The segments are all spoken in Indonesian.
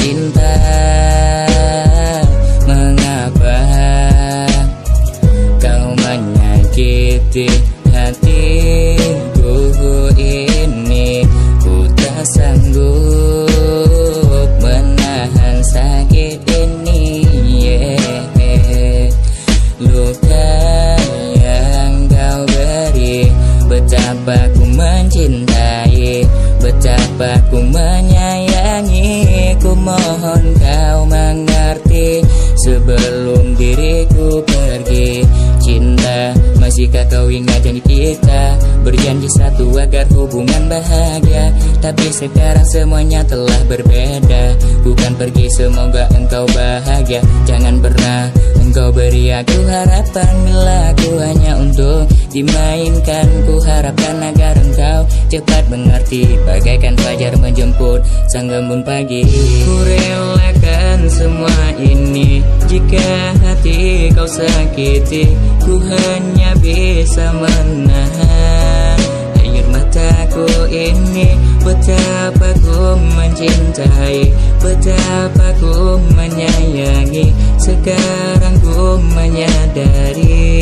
cinta. Mengapa kau menyakiti hatiku ini? Ku tak sanggup menahan sakit ini yeah. Luka yang kau beri Betapa ku mencintai Betapa ku menyayangi. Ku mohon kau mengerti Sebelum diriku pergi Masihkah kau ingat janji kita? Berjanji satu agar hubungan bahagia. Tapi sekarang semuanya telah berbeda. Bukan pergi semoga engkau bahagia. Jangan pernah engkau beri aku harapan. Bila aku hanya untuk dimainkan Ku harapkan agar engkau cepat mengerti. Bagaikan fajar menjemput sang embun pagi. Ku relakan sakiti Ku hanya bisa menahan Air mataku ini Betapa ku mencintai Betapa ku menyayangi Sekarang ku menyadari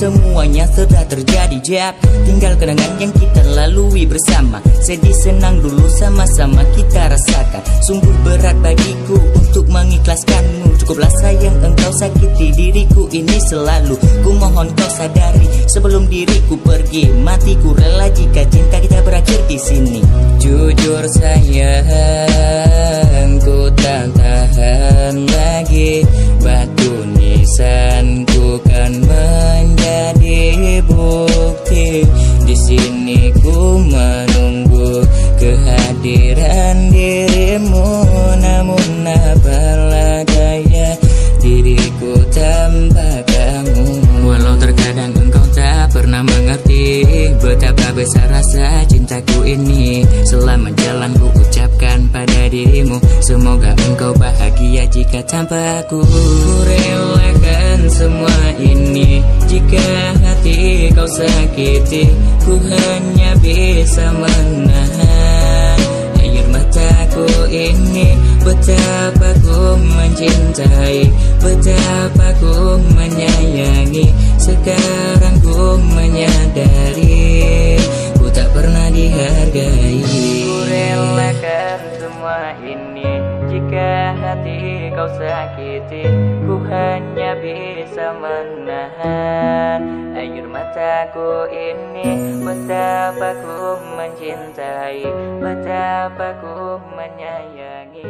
semuanya sudah terjadi Jap tinggal kenangan yang kita lalui bersama. Sedih senang dulu sama-sama kita rasakan. Sungguh berat bagiku untuk mengikhlaskanmu. Cukuplah sayang engkau sakiti diriku ini selalu. Ku mohon kau sadari sebelum diriku pergi Matiku rela jika cinta kita berakhir di sini. Jujur sayang menunggu kehadiran dirimu Namun apalah daya diriku tanpa kamu Walau terkadang engkau tak pernah mengerti Betapa besar rasa cintaku ini. Selama jalan ku ucapkan pada dirimu Semoga engkau bahagia jika tanpa aku Ku relakan semua ini. Jika hati kau sakiti Ku hanya bisa menahan Air mataku ini Betapa ku mencintai Betapa ku menyayangi. Sekarang ku menyadari Ku tak pernah dihargai. Ku relakan semua ini Jika hati kau sakiti Ku hanya bisa menahan Air mataku ini. Betapa ku mencintai Betapa ku menyayangi